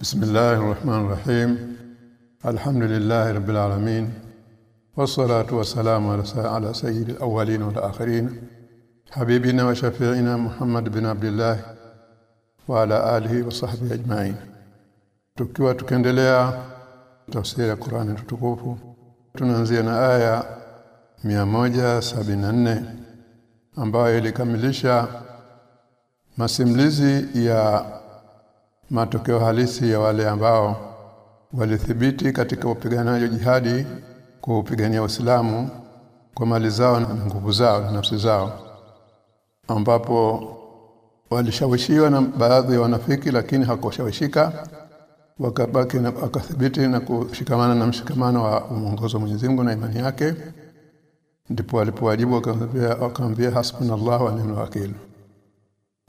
بسم الله الرحمن الرحيم الحمد لله رب العالمين والصلاة والسلام على سيد الأولين والآخرين حبيبنا وشفيعنا محمد بن عبد الله وعلى آله وصحبه أجمعين tukiwa tukiendelea tafsiri ya Qur'ani tukufu tunaanzia na aya 174 ambayo ilikamilisha masimulizi ya matokeo halisi ya wale ambao walithibiti katika upiganaji jihadi kwa upigania Uislamu kwa mali zao na nguvu zao na nafsi zao ambapo walishawishiwa na baadhi ya wanafiki lakini hawakushawishika wakabaki na wakathibiti na kushikamana na mshikamano wa mwongozo wa Mwenyezi Mungu na imani yake ndipo walipowajibu akamwambia hasbunallahu wa ni'mal wakeel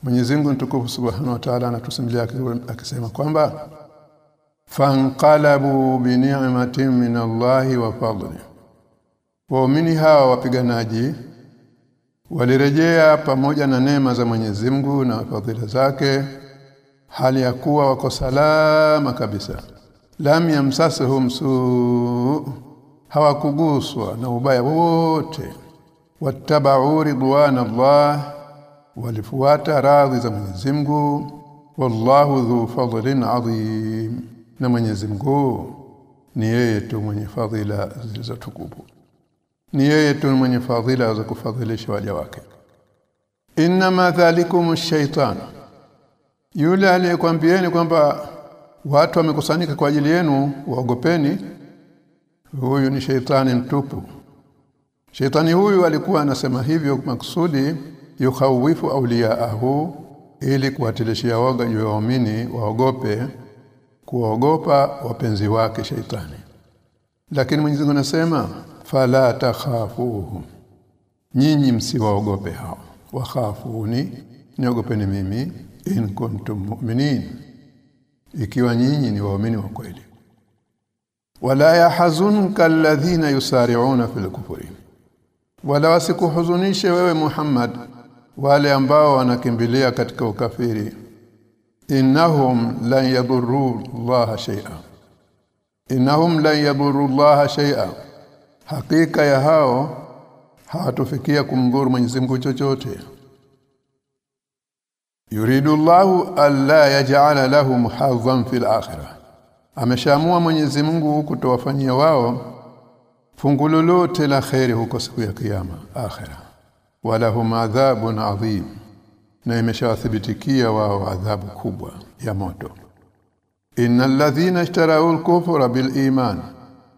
Mwenyezi Mungu mtukufu Subhanahu wa Ta'ala anatusimulia akisema kwamba fanqalabu bi ni'matin min Allahi wa fadli. Waumini hawa wapiganaji walirejea pamoja na neema za Mwenyezi Mungu na fadhila zake hali ya kuwa wako salama kabisa. Lam yamsasuhum su hawakuguswa na ubaya wote. Wattaba'u ridwan Allah walifuata radhi za Mwenyezi Mungu wallahu dhu fadlin adhim. Na Mwenyezi Mungu ni yeye tu mwenye fadhila zilizotukufu ni yeye tu mwenye fadhila za kufadhilisha waja wake. Inna dhalikum ash-shaytan yule aliyekwambieni kwamba watu wamekusanyika kwa ajili yenu waogopeni huyu ni sheitani mtupu. Sheitani huyu alikuwa anasema hivyo makusudi yukhawifu awliyaahu ili kuwatilishia woga juu ya waumini waogope kuogopa wapenzi wake shaitani lakini Mwenyezi Mungu anasema fala takhafuhu. Nyinyi msiwaogope hao. Wakhafuni niogopeni mimi in kuntum mu'minin. Ikiwa nyinyi ni waumini wa kweli. Wala yahzunka alladhina yusari'una fil kufri. Wala wasikuhuzunishe wewe Muhammad wale ambao wanakimbilia katika ukafiri. Innahum lan yadurru Allah shay'a. Innahum lan yadurru Allah shay'a. Hakika ya hao hawatufikia kumdhuru Mwenyezi Mungu chochote. Yuridu Allahu alla yaj'ala lahum hadhan fil akhirah. Ameshaamua Mwenyezi Mungu kutowafanyia wao fungu lolote la khairi huko siku ya kiyama akhira wala hum adhabun adhim na imeshawathibitikia wao adhabu kubwa ya moto. Innal ladhina ishtarau al-kufra bil iman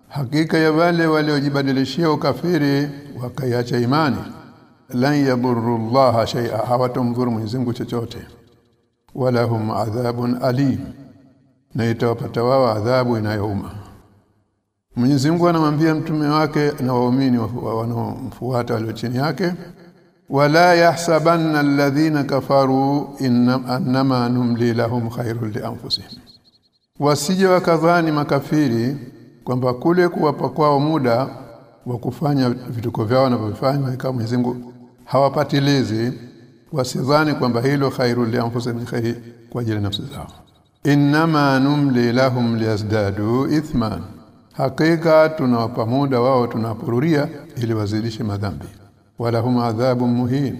hakika ya wale waliojibadilishia ukafiri wakaiacha imani lan yadurru Allah shay'a hawatumdhuru Mwenyezi Mungu chochote. Wala hum adhabun alim na itawapata wao adhabu inayouma. Mwenyezi Mungu anamwambia mtume wake na waumini wanaomfuata walio chini yake wala yahsabanna alladhina kafaru innama numli lahum khairul li anfusihim wasije wakadhani makafiri kwamba kule kuwapa kwao muda wa kufanya vituko vyao na kufanya kama Mwenyezi hawapatilizi wasidhani kwamba hilo khairul li anfusihim khair kwa ajili ya nafsi zao. Inma numli lahum liyazdadu ithman hakika tunawapa muda wao tunapururia ili wazidishe madhambi wala huma adhabu muhin.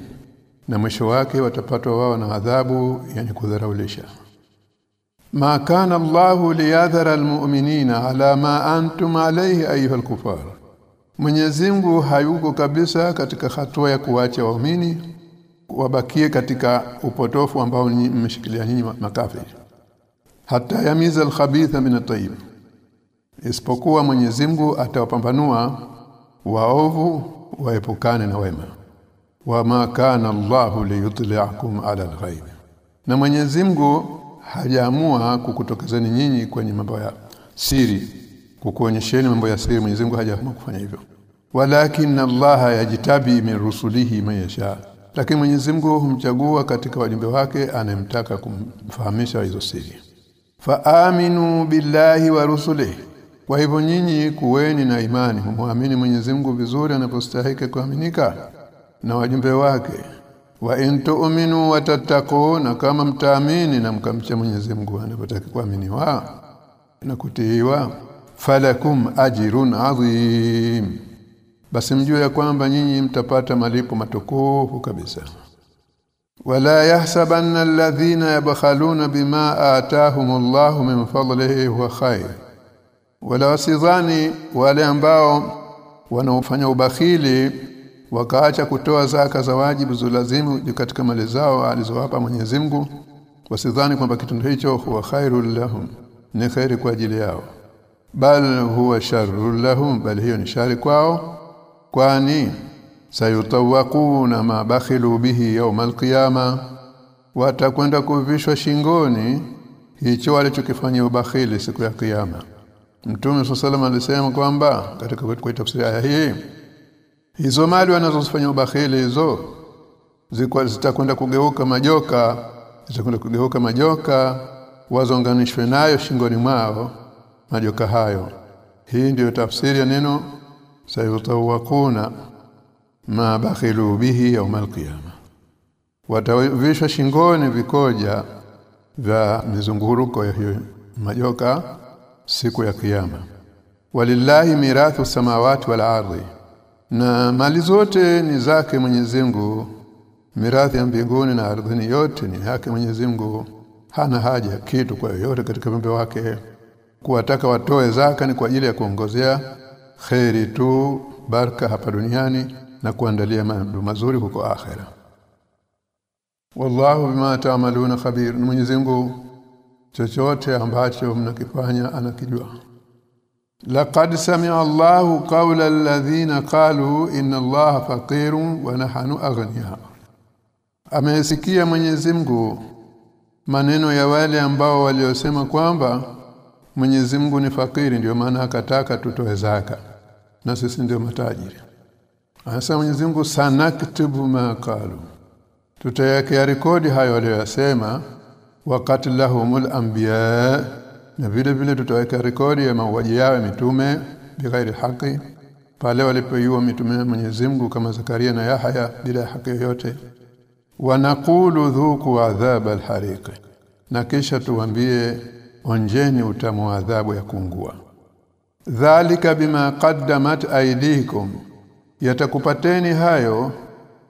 Na mwisho wake watapatwa wao na adhabu yani kudharaulisha. Ma kana Allahu liyadhara almu'minina ala ma antum alayhi ayuha alkufar Mwenyezi Mungu hayuko kabisa katika hatua ya kuwacha waumini wabakie katika upotofu ambao mmeshikilia nyinyi makafiri. Hata yamiza alkhabitha min at-tayyib. Isipokuwa Mwenyezi Mungu atawapambanua waovu waepukane na wema. Wama kana Allahu liyutli'akum ala al-ghaib na Mwenyezi Mungu hajaamua kukutokezeni nyinyi kwenye mambo ya siri kukuonyesheni mambo ya siri. Mwenyezi Mungu hajaamua kufanya hivyo. Walakin Allah yajitabi min rusulihi mayasha lakini Mwenyezi Mungu humchagua katika wajumbe wake anemtaka kumfahamisha hizo siri. Faaminu billahi wa rusulihi kwa hivyo nyinyi kuweni na imani muamini Mwenyezi Mungu vizuri anapostahili kuaminika. Na wajumbe wake wa in tu'minu na kama mtaamini na mkamcha Mwenyezi Mungu anapotaka kuaminiwa na kutiiwa falakum ajrun adhim basi mjue ya kwamba nyinyi mtapata malipo matukufu kabisa. Wala yahsabanna alladhina yabkhaluna bima ataahumullahu min fadlihi wa khair wala wasidhani wale ambao wanaofanya ubakhili wakaacha kutoa zaka za wajibu zulazimu katika mali zao alizowapa Mwenyezi Mungu wasidhani kwamba kitendo hicho huwa khairul lahum ni khairi kwa ajili yao. Bal huwa sharrul lahum bal hiyo ni shari kwao kwani sayutawakuna ma bakhilu bihi yawm alqiyama watakwenda kuvishwa shingoni hicho walichokifanyia ubakhili siku ya kiyama Mtume SAW alisema kwamba katika kwa tafsiri aya hii hizo mali wanazofanya ubakhili hizo zitakwenda kugeuka majoka zitakwenda kugeuka majoka wazonganishwe nayo shingoni mwao majoka hayo. Hii ndiyo tafsiri ya neno sayutawakuna ma bakhilu bihi yawm alqiyama. Watavishwa shingoni vikoja vya mizunguruko ya hiyo majoka siku ya kiyama. Walillahi mirathu samawati wal ardi. Na mali zote ni zake Mwenyezi Mungu. Mirathi ya mbinguni na ardhini yote ni yake Mwenyezi Mungu. Hana haja kitu kwa yoyote katika viumbe wake. Kuwataka watoe zaka ni kwa ajili ya kuongozea khairi tu baraka hapa duniani na kuandalia mambo mazuri huko akhera. Wallahu bima taamaluna khabir. Mwenyezi Mungu chochote ambacho mnakifanya anakijua. Laqad sami'a Allahu qawla alladhina qalu inna Allaha faqirun wa nahnu aghniya. Amesikia Mwenyezi Mungu maneno ya wale ambao waliosema kwamba Mwenyezi Mungu ni fakiri ndio maana akataka tutoe zaka. Na sisi ndio matajiri. Anasema Mwenyezi Mungu sanaktubu ma qalu. Tutayakea rekodi hayo waliyosema wakati lahumul anbiya. Na vile vile tutaweka rekodi ya mauaji yao mitume bighairi haki pale walipoiwa mitume Mwenyezi Mungu kama Zakaria na Yahya bila haki yoyote. Wanaqulu dhuku adhab alhariq na kisha tuambie onjeni utamu wa adhabu ya kungua dhalika bima qaddamat aydikum yatakupateni hayo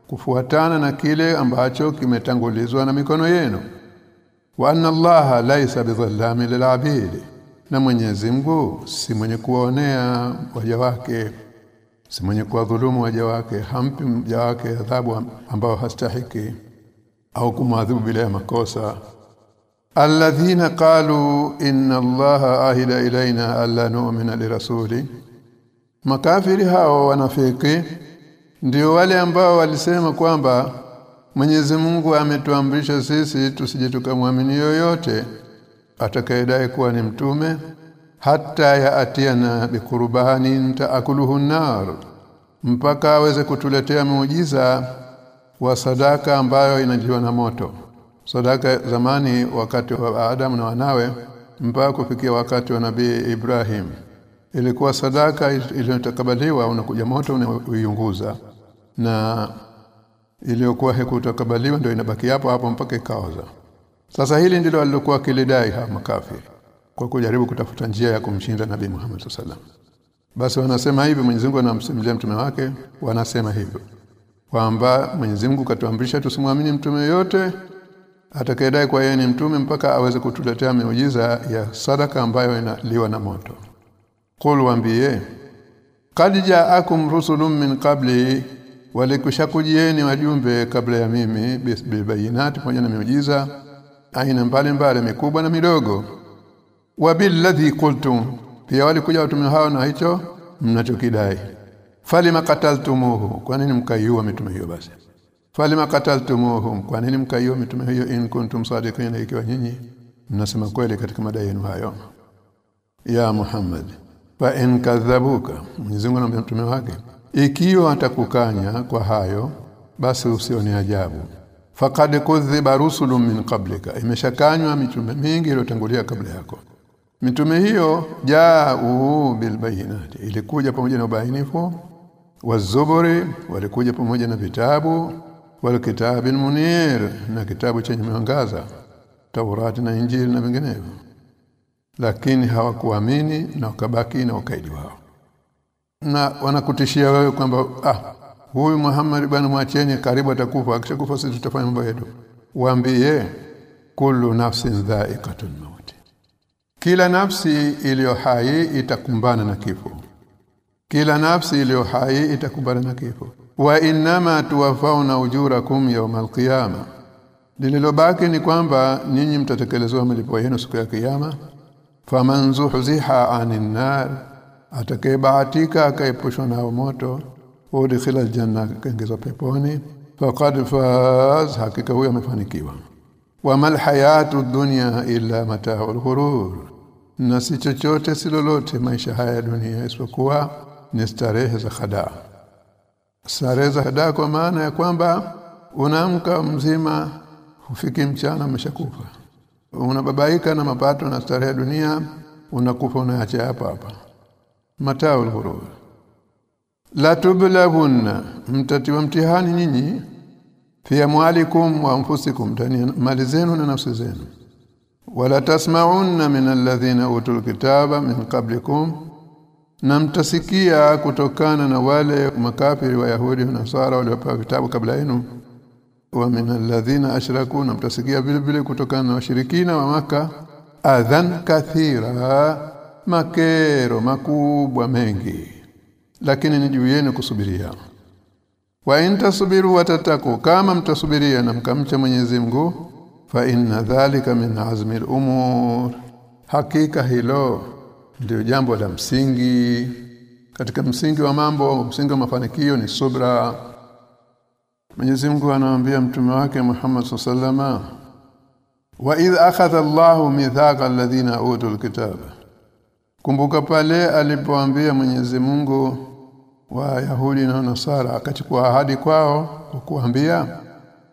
kufuatana na kile ambacho kimetangulizwa na mikono yenu wa anna allaha laysa bidhallamin lilabid na Mwenyezi Mungu si mwenye kuwaonea waja wake si mwenye kuwadhulumu waja wake hampi mja wake adhabu ambao hastahiki au kumwadhibu bila ya makosa. Alladhina qalu inna allaha ahida ilaina alla nu'mina lirasuli makafiri hao wanafiki ndio wale ambao walisema kwamba Mwenyezi Mungu ametuamrisha sisi tusije tukamwamini yoyote atakayedai kuwa ni mtume hata yaatiana biqurbani taakuluhu nar mpaka aweze kutuletea muujiza wa sadaka ambayo inajiliwa na moto. Sadaka zamani wakati wa Adam na wanawe mpaka kufikia wakati wa nabii Ibrahim. Ilikuwa sadaka iliyotakabaliwa unakuja moto unaiunguza. Na iliyokuwa hekutakabaliwa ndio inabaki hapo hapo mpaka ikaoza. Sasa hili ndilo alilokuwa kilidai ha makafiri kwa kujaribu kutafuta njia ya kumshinda nabii Muhammad sallam basi wanasema hivi Mwenyezi Mungu anamsimulia mtume wake wanasema hivyo kwamba Mwenyezi Mungu katuamrisha tusimwamini mtume yote atakayedai kwa yeye ni mtume mpaka aweze kutuletea miujiza ya sadaka ambayo inaliwa na moto. Qul waambie qad ja'akum rusulun min qabli walikushakujieni wajumbe kabla ya mimi bilbayinati pamoja na miujiza aina mbalimbali mikubwa na midogo. Wa wabilladhi qultum pia walikuja watume hao na hicho mnachokidai. Falima qataltumuhu kwa nini mkaiua mitume hiyo basi? Falima qataltumuhum kwa nini mkaiua mitume hiyo in kuntum sadiqina ikiwa nyinyi mnasema kweli katika madai yenu hayo? Ya Muhammad fa in kadhabuka Mwenyezi Mungu anamwambia mtume wake ikiwa atakukanya kwa hayo basi usione ajabu. Faqad kudhiba rusulun min qablika imeshakanywa mitume mingi iliyotangulia kabla yako. Mitume hiyo jaa bilbayinati ilikuja pamoja na ubainifu wazuburi walikuja pamoja na vitabu wal kitabil munir na kitabu chenye mwangaza Taurati na Injili na vinginevyo. Lakini hawakuamini na wakabaki na ukaidi wao na wanakutishia wewe kwamba ah huyu Muhammad bwana mwacheni karibu atakufa. Akishakufa sisi tutafanya mambo yetu. Waambie kullu nafsin dha'iqatul maut. Kila nafsi iliyo hai itakumbana na kifo. Kila nafsi iliyo hai itakumbana na kifo. Wa innama tuwafauna ujurakum yawmal qiyama lililobaki ni kwamba ninyi mtatekelezwa malipo yenu siku ya kiyama. Faman zuhziha anin nar atakayebahatika akaepushwa na moto udkhila aljanna kaingizwa peponi faqad faz hakika huyo amefanikiwa. Wamal hayatu dunya illa mataa ghurur na si chochote si lolote maisha haya ya dunia isipokuwa ni starehe za khada. Starehe za khada kwa maana ya kwamba unaamka mzima hufiki mchana umeshakufa. Unababaika na mapato na starehe dunia unakufa unaacha hapa hapa mataul ghurur la tublahunna mtatiwa mtihani nyinyi fi amwalikum wa anfusikum ndani mali zenu na nafsi zenu. Wala tasma'unna min alladhina utul kitaba min qablikum na mtasikia kutokana na wale makafiri wa Yahudi na Nasara waliopewa vitabu kabla yenu wa min alladhina ashraku na mtasikia vile vile kutokana na washirikina wa maka adhan kathira makero makubwa mengi lakini ni juu yenu kusubiria. Wa intasubiru watataku kama mtasubiria na mkamcha Mwenyezi Mungu fa inna dhalika min azmi al-umur hakika hilo ndio jambo la msingi. Katika msingi wa mambo msingi wa mafanikio ni subra. Mwenyezi Mungu anawaambia mtume wake Muhammad sallama wa idh akhadha Allahu mithaqa alladhina utul kitaba kumbuka pale alipoambia Mwenyezi Mungu wa Yahudi na Nasara akachukua ahadi kwao kwa kuambia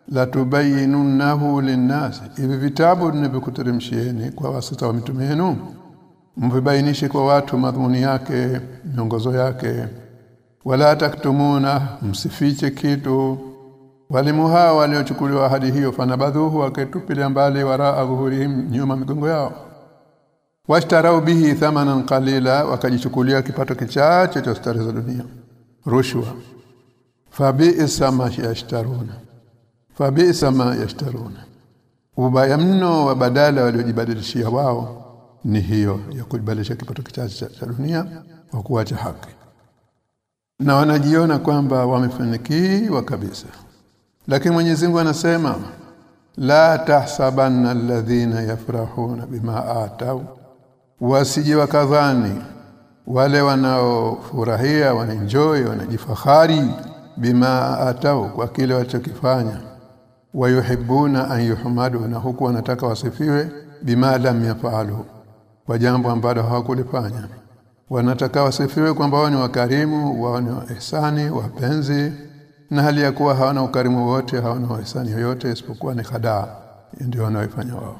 la tubayyinunahu linnas. Hivi vitabu ninavyokuteremshieni kwa wasita wa mitume yenu. Mvibainishe kwa watu madhumuni yake miongozo yake. Wala taktumuna msifiche kitu. Walimu hao waliochukuliwa ahadi hiyo fanabadhuhu wakaitupilia mbali waraa dhuhurihim nyuma migongo yao washtarau bihi thamanan qalila wakajichukulia kipato kichache cha starehe za dunia. Rushwa. Fabi'sa ma yashtaruna. Fabi'sa ma yashtaruna. Ubaya mno wa badala waliojibadilishia wao ni hiyo ya kujibadilisha kipato kichache cha dunia kwa kuacha haki. Na wanajiona kwamba wamefanikiwa kabisa. Lakini Mwenyezi Mungu anasema la tahsabanna alladhina yafrahuna bima atau wasije wakadhani. Wale wanaofurahia wanaenjoy wanajifahari bima atau kwa kile walichokifanya. Wayuhibuna an yuhmadu na huku wanataka wasifiwe bima lam yafalu kwa jambo ambalo hawakulifanya. Wanataka wasifiwe kwamba wao ni wakarimu wao ni ihsani wapenzi na hali ya kuwa hawana ukarimu wote hawana ihsani yoyote isipokuwa ni khadaa ndio wanaoifanya wao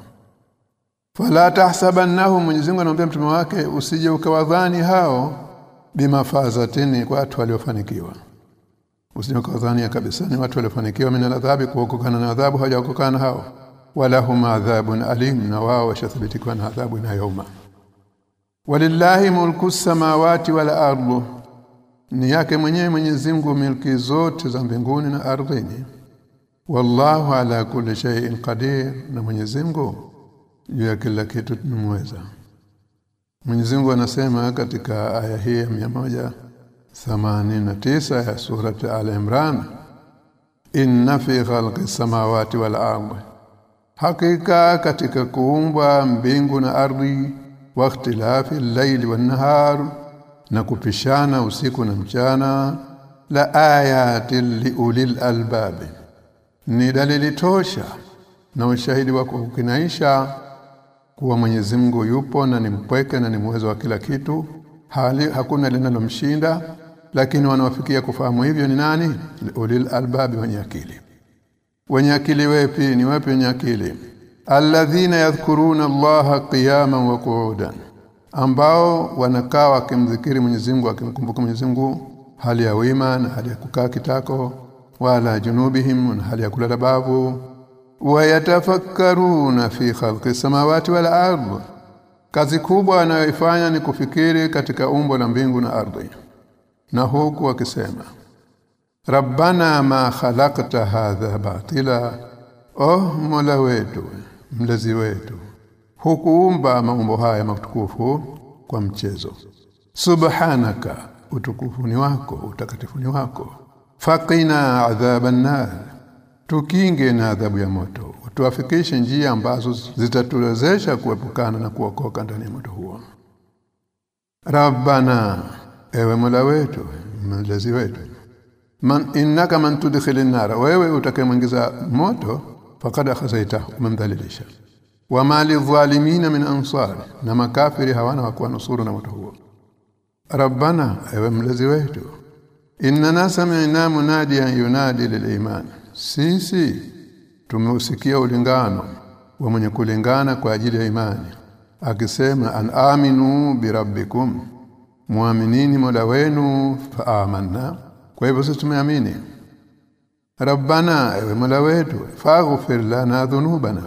fala tahsabannahu Mwenyezi Mungu anamwambia mtume wake usije ukawadhani hao bimafazatini kwa watu waliofanikiwa. Usije ukawadhani kabisa ni watu waliofanikiwa min aladhabi kuokokana na adhabu hawajaokokana hao. Wala hum adhabun alim na wao washathibitikwa na adhabu na yauma. Walillahi mulku samawati wal ardh ni yake mwenyewe Mwenyezi Mungu milki zote za mbinguni na ardhini. Wallahu ala kulli shay'in qadir na Mwenyezi Mungu juu ya kila kitu tunamweza Mwenyezi Mungu anasema katika aya hii ya 189 ya surati Al-Imran inna fi khalqi samawati wal ardi hakika katika kuumba mbingu na ardhi wa ikhtilafi al-layli wan-nahar na kupishana usiku na mchana la ayatin liulil albab ni dalili tosha na ushahidi wa kukinaisha kuwa Mwenyezi Mungu yupo na ni mpweke na ni mwezo wa kila kitu. Hali hakuna linalomshinda lakini wanaofikia kufahamu hivyo ni nani? Ulil albab wenye akili. Wenye akili wepi? Ni wapi wenye akili? Alladhina yadhkuruna allaha qiyaman wa qu'udan. Ambao wanakaa wakimdhikiri Mwenyezi Mungu akimkumbuka Mwenyezi Mungu hali ya wima na hali ya kukaa kitako wala junubihim hali ya kulala bavu wayatafakkaruna fi khalqi samawati wal ardh kazi kubwa anayoifanya ni kufikiri katika umbo la mbingu na ardhi. Na huku wakisema Rabbana ma khalaqta hadha batila oh mola wetu mlezi wetu. Hukuumba maumbo haya matukufu kwa mchezo. Subhanaka utukufu ni wako utakatifu ni wako. Faqina adhaban nar tukinge na adhabu ya moto. Tuafikishe njia ambazo zitatuwezesha kuepukana na kuokoka ndani ya moto huo. Rabbana ewe Mola wetu mlezi wetu man innaka man tudkhilin nar wewe utakayemwingiza moto faqad khazaita umemdhalilisha wama lidhalimina min ansar na makafiri hawana wakuwa nusuru na moto huo. Rabbana ewe mlezi wetu inna sami'na munadiyan yunadi liliman sisi tumeusikia ulingano wa mwenye kulingana kwa ajili ya imani akisema an aminu birabbikum muaminini mola wenu fa amanna. Kwa hivyo sisi tumeamini. Rabbana ewe mola wetu faghfir lana dhunubana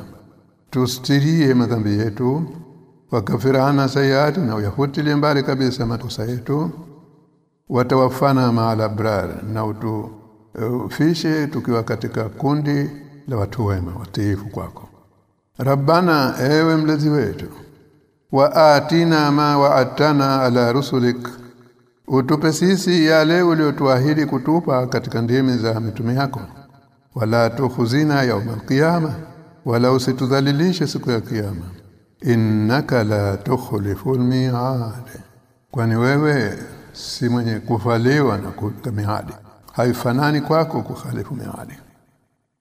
tustirie madhambi yetu wakafirana sayati na uyafutilie mbali kabisa matosa yetu watawafana maala abrar na utu uh, fishe tukiwa katika kundi la watu wema watiifu kwako. Rabbana ewe mlezi wetu wa atina ma wa'atana ala rusulik utupe sisi yale uliotuahidi kutupa katika ndimi za mitume yako. Wala tukhuzina yawmal qiyama wala usitudhalilishe siku ya kiyama. Innaka la tukhliful mi'ad kwani wewe si mwenye kufaliwa na kumiadi haifanani kwako kukhalifu miadi.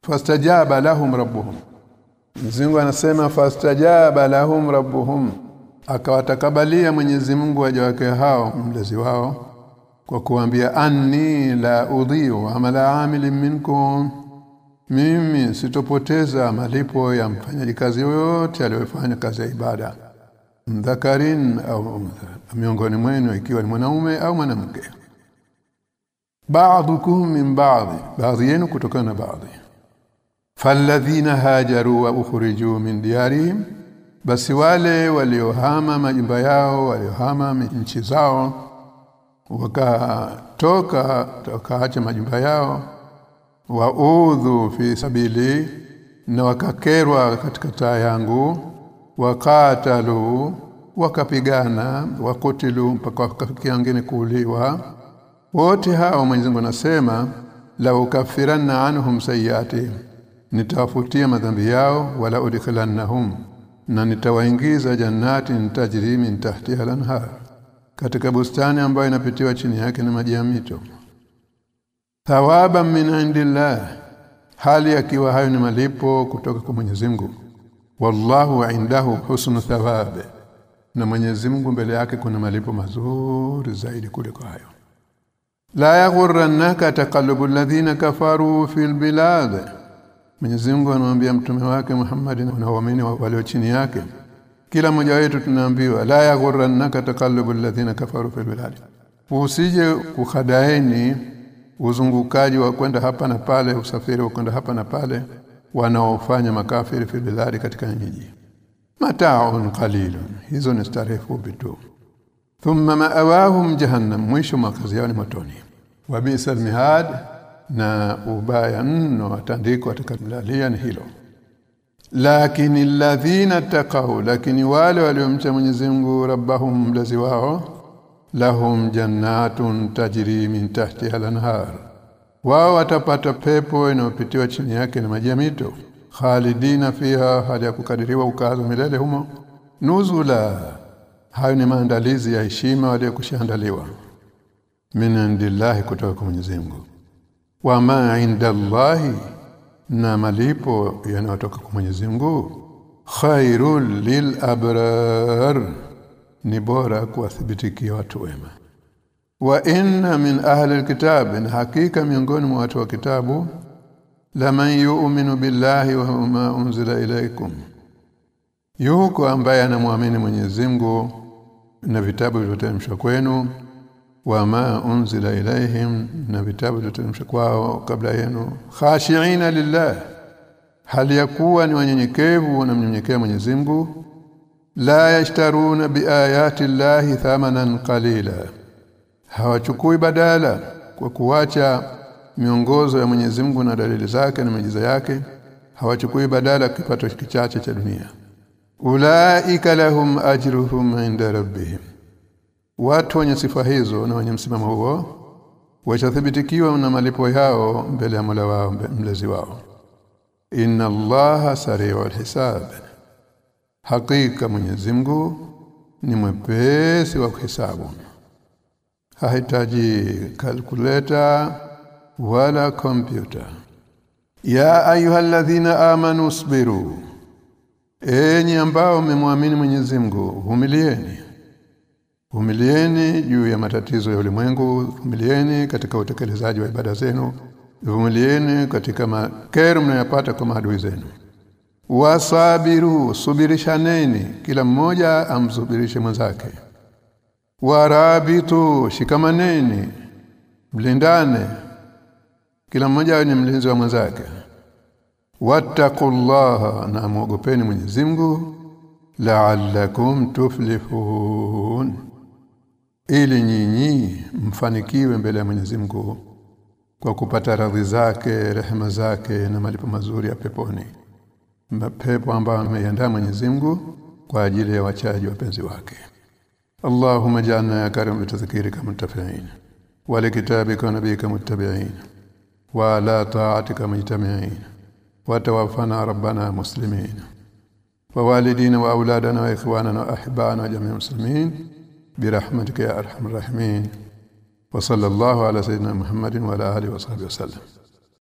Fastajaba lahum rabbuhum. Mzingo anasema fastajaba lahum rabbuhum. Akawatakabalia Mwenyezi Mungu waja wake hao mlezi wao kwa kuambia anni la udhiu amala amilin minkum. Mimi sitopoteza malipo ya mfanyaji kazi yoyote aliyofanya kazi ya ibada. Mdhakarin au miongoni mwenu ikiwa ni mwanaume au mwanamke ba'dukum min ba'd baadhi yenu kutokana na falladhina hajaru wa ukhriju min diyarihim basi wale waliohama majumba yao waliohama nchi zao wakatoka wakaacha majumba yao waudhu fi sabili na wakakerwa katika taa yangu wakatalu wakapigana wakotilu mpaka wakafikia wengine kuuliwa wote hao Mwenyezi Mungu anasema la ukaffiranna anhum sayyati nitawafutia madhambi yao wala udkhilannahum na nitawaingiza jannati tajri min tahtiha al-anhar. Katika bustani ambayo inapitiwa chini yake na maji ya mito. Thawaban min indillah hali akiwa hayo ni malipo kutoka kwa Mwenyezi Mungu. Wallahu indahu husnu thawabe na Mwenyezi Mungu mbele yake kuna malipo mazuri zaidi kuliko hayo la yaghurrannaka taqallubul ladhina kafaru fil bilad. Mwenyezi Mungu anamwambia mtume wake Muhammad na waamini walio chini yake. Kila mmoja wetu tunaambiwa la yaghurrannaka taqallubul ladhina kafaru fil bilad. Usije kukhadaeni uzungukaji wa kwenda hapa na pale usafiri wa kwenda hapa na pale wanaofanya makafiri fil bilad katika miji. Mataun qalilun hizo ni starehe fupi tu. Thumma ma'awahum jahannam mwisho makazi yao ni motoni wa bisal mihad na ubaya mno watandiko atakalalia ni hilo. Lakini alladhina taqaw lakini wale waliomcha Mwenyezi Mungu rabbahum mlazi wao lahum jannatun tajri min tahtiha al-anhar. Wao watapata pepo inayopitiwa chini yake na maji ya mito. Khalidina fiha hali ya kukadiriwa ukazo milele humo. Nuzula hayo ni maandalizi ya heshima waliokushaandaliwa min indillahi kutoka kwa Mwenyezi Mungu. Wa ma indallahi na malipo yanayotoka kwa Mwenyezi Mungu. Khairul lil abrar ni bora kuwathibitikia watu wema. Wa inna min ahli alkitab in hakika miongoni mwa watu wa kitabu. Laman yu'minu billahi wa ma unzila ilaykum yuko ambaye anamwamini Mwenyezi Mungu na vitabu vilivyoteremshwa kwenu wama unzila ilaihim na vitabu vilivyotangazwa kwao kabla yenu. Khashiina lillah hali yakuwa ni wanyenyekevu na mnyenyekea Mwenyezi Mungu? La yashtaruna biayati llahi thamanan qalila hawachukui badala kwa kuwacha miongozo ya Mwenyezi Mungu na dalili zake na miujiza yake hawachukui badala kipato kichache cha dunia. Ulaika lahum ajruhum inda rabbihim watu wenye sifa hizo na wenye msimamo huo watathibitikiwa na malipo yao mbele ya Mola wao mlezi wao. Inna allaha sari'ul hisab. Hakika Mwenyezi Mungu ni mwepesi wa kuhesabu hahitaji kalkuleta wala kompyuta. Ya ayyuhalladhina amanu sabiru enyi ambao mmemwamini Mwenyezi Mungu vumilieni vumilieni juu ya matatizo ya ulimwengu vumilieni katika utekelezaji wa ibada zenu vumilieni katika makero mnayopata kwa maadui zenu. Wasabiru subirishaneni kila mmoja amsubirishe mwenzake. Warabitu shikamaneni mlindane kila mmoja ni mlinzi wa mwenzake. Wattaqullaha na muogopeni Mwenyezi Mungu la'allakum tuflihun ili nyinyi mfanikiwe mbele ya Mwenyezi Mungu kwa kupata radhi zake rehema zake na malipo mazuri ya peponi. Mapepo ambayo ameiandaa Mwenyezi Mungu kwa ajili ya wachaji wapenzi wake. Allahumma ja'alna ya karim bitadhkirika muttafi'in wa likitabika kitabika nabika muttabi'in wa la ta'atika mujtami'in wa tawaffana rabbana muslimin wa walidina wa auladana wa ikhwanana wa ahbana jami'al muslimin برحمتك يا أرحم الراحمين وصلى الله على سيدنا محمد وعلى آله وصحبه وسلم.